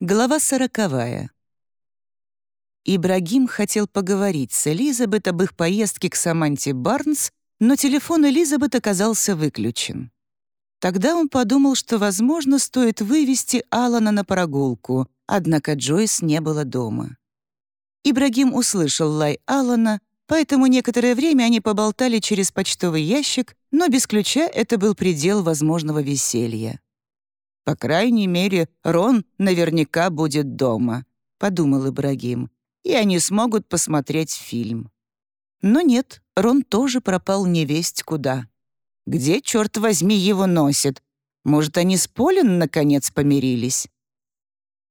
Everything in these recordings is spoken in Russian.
Глава сороковая. Ибрагим хотел поговорить с Элизабет об их поездке к Саманте Барнс, но телефон Элизабет оказался выключен. Тогда он подумал, что, возможно, стоит вывести Алана на прогулку, однако Джойс не было дома. Ибрагим услышал лай Алана, поэтому некоторое время они поболтали через почтовый ящик, но без ключа это был предел возможного веселья. «По крайней мере, Рон наверняка будет дома», — подумал Ибрагим, «и они смогут посмотреть фильм». Но нет, Рон тоже пропал невесть куда. Где, черт возьми, его носит? Может, они с Полин наконец помирились?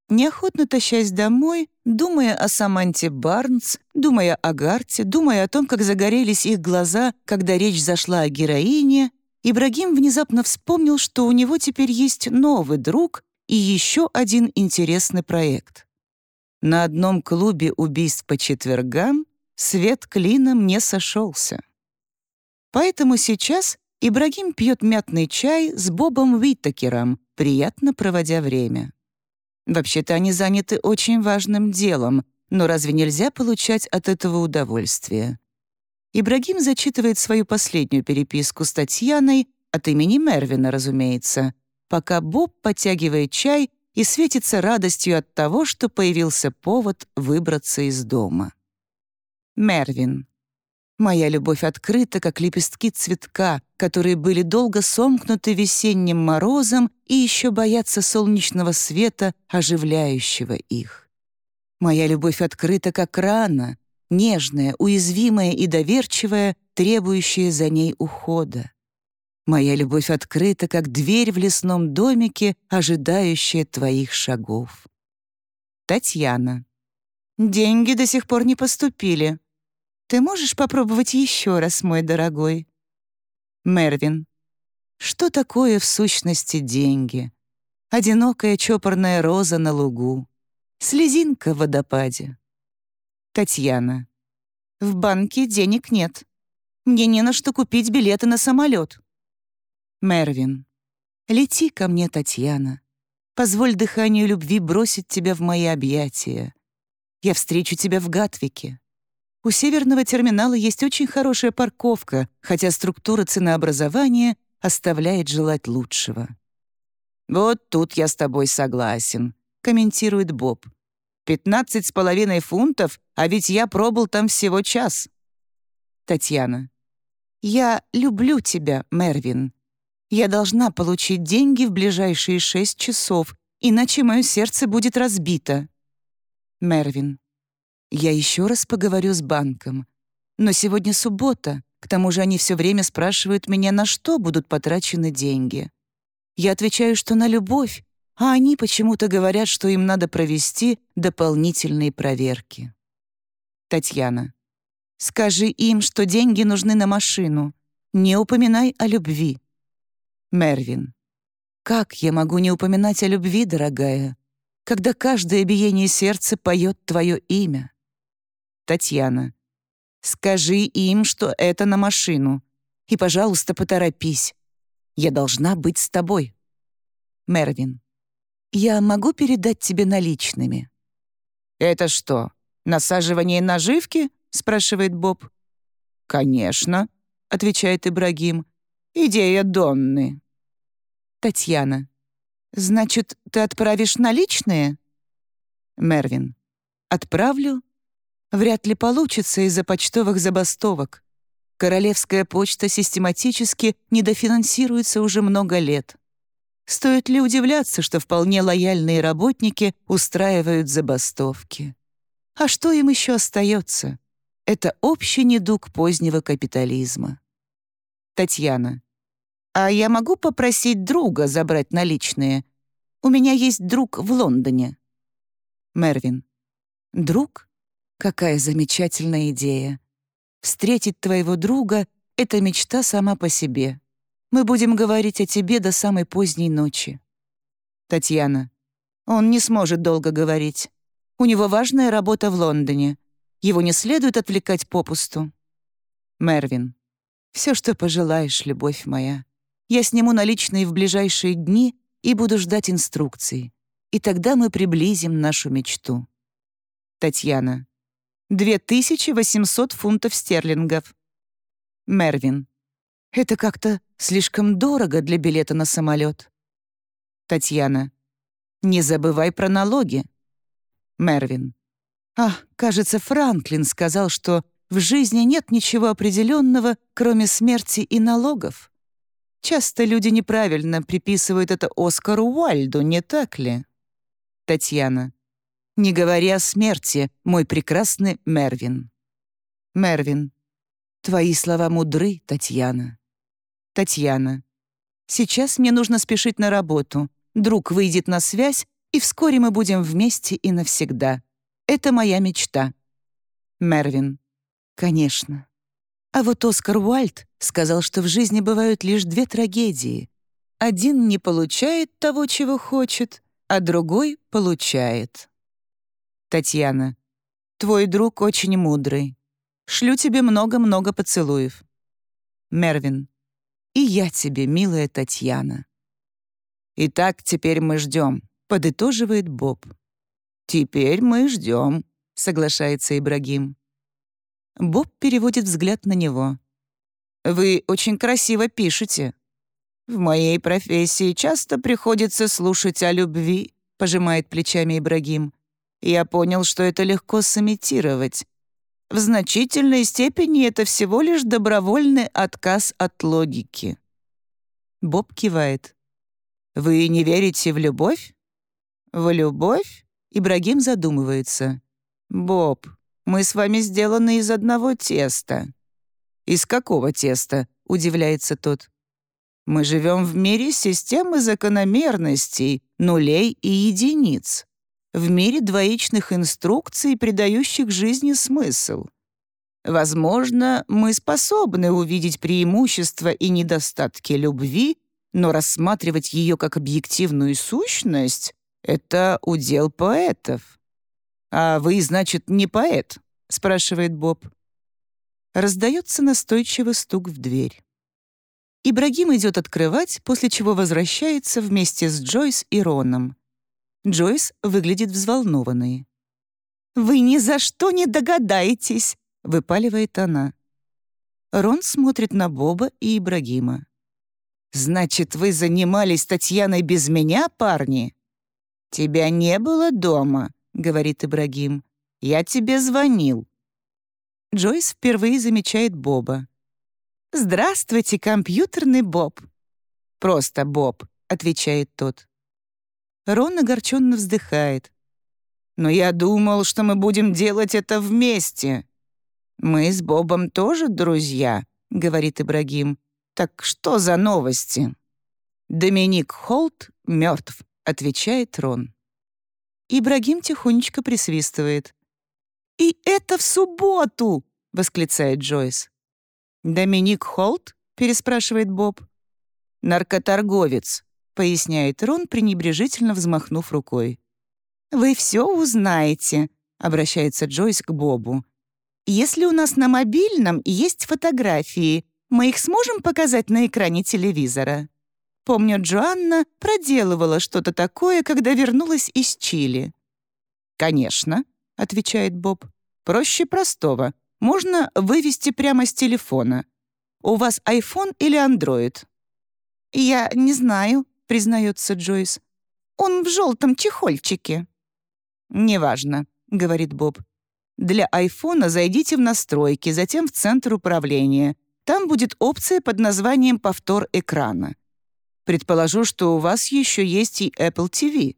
Неохотно тащась домой, думая о Саманте Барнс, думая о Гарте, думая о том, как загорелись их глаза, когда речь зашла о героине, Ибрагим внезапно вспомнил, что у него теперь есть новый друг и еще один интересный проект. На одном клубе убийств по четвергам свет клином не сошелся. Поэтому сейчас Ибрагим пьет мятный чай с Бобом Уиттакером, приятно проводя время. Вообще-то они заняты очень важным делом, но разве нельзя получать от этого удовольствие? Ибрагим зачитывает свою последнюю переписку с Татьяной от имени Мервина, разумеется, пока Боб подтягивает чай и светится радостью от того, что появился повод выбраться из дома. Мервин. Моя любовь открыта, как лепестки цветка, которые были долго сомкнуты весенним морозом и еще боятся солнечного света, оживляющего их. Моя любовь открыта, как рана, нежная, уязвимая и доверчивая, требующая за ней ухода. Моя любовь открыта, как дверь в лесном домике, ожидающая твоих шагов. Татьяна. Деньги до сих пор не поступили. Ты можешь попробовать еще раз, мой дорогой? Мервин. Что такое в сущности деньги? Одинокая чопорная роза на лугу, слезинка в водопаде. Татьяна. «В банке денег нет. Мне не на что купить билеты на самолет». Мервин. «Лети ко мне, Татьяна. Позволь дыханию любви бросить тебя в мои объятия. Я встречу тебя в Гатвике. У северного терминала есть очень хорошая парковка, хотя структура ценообразования оставляет желать лучшего». «Вот тут я с тобой согласен», — комментирует Боб. Пятнадцать с половиной фунтов, а ведь я пробыл там всего час. Татьяна. Я люблю тебя, Мервин. Я должна получить деньги в ближайшие шесть часов, иначе мое сердце будет разбито. Мервин. Я еще раз поговорю с банком. Но сегодня суббота, к тому же они все время спрашивают меня, на что будут потрачены деньги. Я отвечаю, что на любовь, а они почему-то говорят, что им надо провести дополнительные проверки. Татьяна. Скажи им, что деньги нужны на машину. Не упоминай о любви. Мервин. Как я могу не упоминать о любви, дорогая, когда каждое биение сердца поет твое имя? Татьяна. Скажи им, что это на машину. И, пожалуйста, поторопись. Я должна быть с тобой. Мервин. «Я могу передать тебе наличными?» «Это что, насаживание наживки?» — спрашивает Боб. «Конечно», — отвечает Ибрагим. «Идея Донны». Татьяна. «Значит, ты отправишь наличные?» Мервин. «Отправлю? Вряд ли получится из-за почтовых забастовок. Королевская почта систематически недофинансируется уже много лет. Стоит ли удивляться, что вполне лояльные работники устраивают забастовки? А что им еще остается? Это общий недуг позднего капитализма. Татьяна. А я могу попросить друга забрать наличные? У меня есть друг в Лондоне. Мервин. Друг? Какая замечательная идея. Встретить твоего друга — это мечта сама по себе. Мы будем говорить о тебе до самой поздней ночи». Татьяна. «Он не сможет долго говорить. У него важная работа в Лондоне. Его не следует отвлекать попусту». Мервин. «Все, что пожелаешь, любовь моя. Я сниму наличные в ближайшие дни и буду ждать инструкций. и тогда мы приблизим нашу мечту. Татьяна. 2800 фунтов стерлингов. Мервин. Это как-то слишком дорого для билета на самолет. Татьяна. Не забывай про налоги. Мервин. А, кажется, Франклин сказал, что в жизни нет ничего определенного, кроме смерти и налогов. Часто люди неправильно приписывают это Оскару Уальду, не так ли? Татьяна. Не говори о смерти, мой прекрасный Мервин. Мервин. Твои слова мудры, Татьяна. Татьяна. Сейчас мне нужно спешить на работу. Друг выйдет на связь, и вскоре мы будем вместе и навсегда. Это моя мечта. Мервин. Конечно. А вот Оскар Уальд сказал, что в жизни бывают лишь две трагедии. Один не получает того, чего хочет, а другой получает. Татьяна. Твой друг очень мудрый. Шлю тебе много-много поцелуев. Мервин. И я тебе, милая Татьяна. Итак, теперь мы ждем, подытоживает Боб. Теперь мы ждем, соглашается Ибрагим. Боб переводит взгляд на него. «Вы очень красиво пишете. В моей профессии часто приходится слушать о любви», — пожимает плечами Ибрагим. «Я понял, что это легко сымитировать. В значительной степени это всего лишь добровольный отказ от логики». Боб кивает. «Вы не верите в любовь?» «В любовь?» Ибрагим задумывается. «Боб, мы с вами сделаны из одного теста». «Из какого теста?» — удивляется тот. «Мы живем в мире системы закономерностей, нулей и единиц. В мире двоичных инструкций, придающих жизни смысл. Возможно, мы способны увидеть преимущества и недостатки любви, но рассматривать ее как объективную сущность — это удел поэтов. «А вы, значит, не поэт?» — спрашивает Боб. Раздается настойчивый стук в дверь. Ибрагим идет открывать, после чего возвращается вместе с Джойс и Роном. Джойс выглядит взволнованной. «Вы ни за что не догадаетесь!» — выпаливает она. Рон смотрит на Боба и Ибрагима. «Значит, вы занимались Татьяной без меня, парни?» «Тебя не было дома», — говорит Ибрагим. «Я тебе звонил». Джойс впервые замечает Боба. «Здравствуйте, компьютерный Боб». «Просто Боб», — отвечает тот. Рон огорченно вздыхает. «Но я думал, что мы будем делать это вместе». «Мы с Бобом тоже друзья», — говорит Ибрагим. «Так что за новости?» «Доминик Холт мертв», — отвечает Рон. Ибрагим тихонечко присвистывает. «И это в субботу!» — восклицает Джойс. «Доминик Холт?» — переспрашивает Боб. «Наркоторговец», — поясняет Рон, пренебрежительно взмахнув рукой. «Вы все узнаете», — обращается Джойс к Бобу. «Если у нас на мобильном есть фотографии, мы их сможем показать на экране телевизора?» Помню, Джоанна проделывала что-то такое, когда вернулась из Чили. «Конечно», — отвечает Боб. «Проще простого. Можно вывести прямо с телефона. У вас iPhone или Android?» «Я не знаю», — признается Джойс. «Он в желтом чехольчике». «Неважно», — говорит Боб. «Для айфона зайдите в настройки, затем в центр управления. Там будет опция под названием «Повтор экрана». Предположу, что у вас еще есть и Apple TV.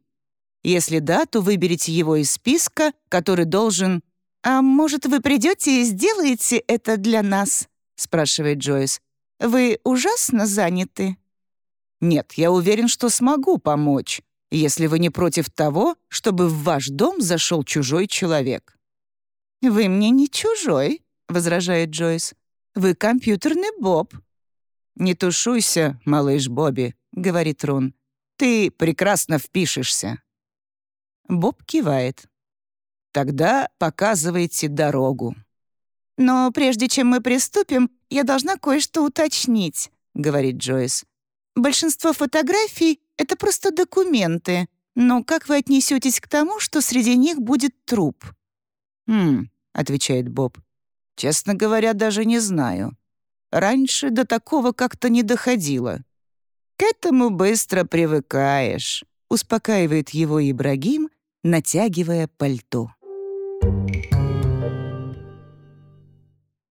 Если да, то выберите его из списка, который должен... «А может, вы придете и сделаете это для нас?» — спрашивает Джойс. «Вы ужасно заняты?» «Нет, я уверен, что смогу помочь, если вы не против того, чтобы в ваш дом зашел чужой человек». «Вы мне не чужой», — возражает Джойс. «Вы компьютерный Боб». «Не тушуйся, малыш Бобби», — говорит Рон. «Ты прекрасно впишешься». Боб кивает. «Тогда показывайте дорогу». «Но прежде чем мы приступим, я должна кое-что уточнить», — говорит Джойс. «Большинство фотографий — это просто документы, Но как вы отнесетесь к тому, что среди них будет труп?» «Хм», — отвечает Боб. «Честно говоря, даже не знаю. Раньше до такого как-то не доходило». «К этому быстро привыкаешь», — успокаивает его Ибрагим, натягивая пальто. Thank you.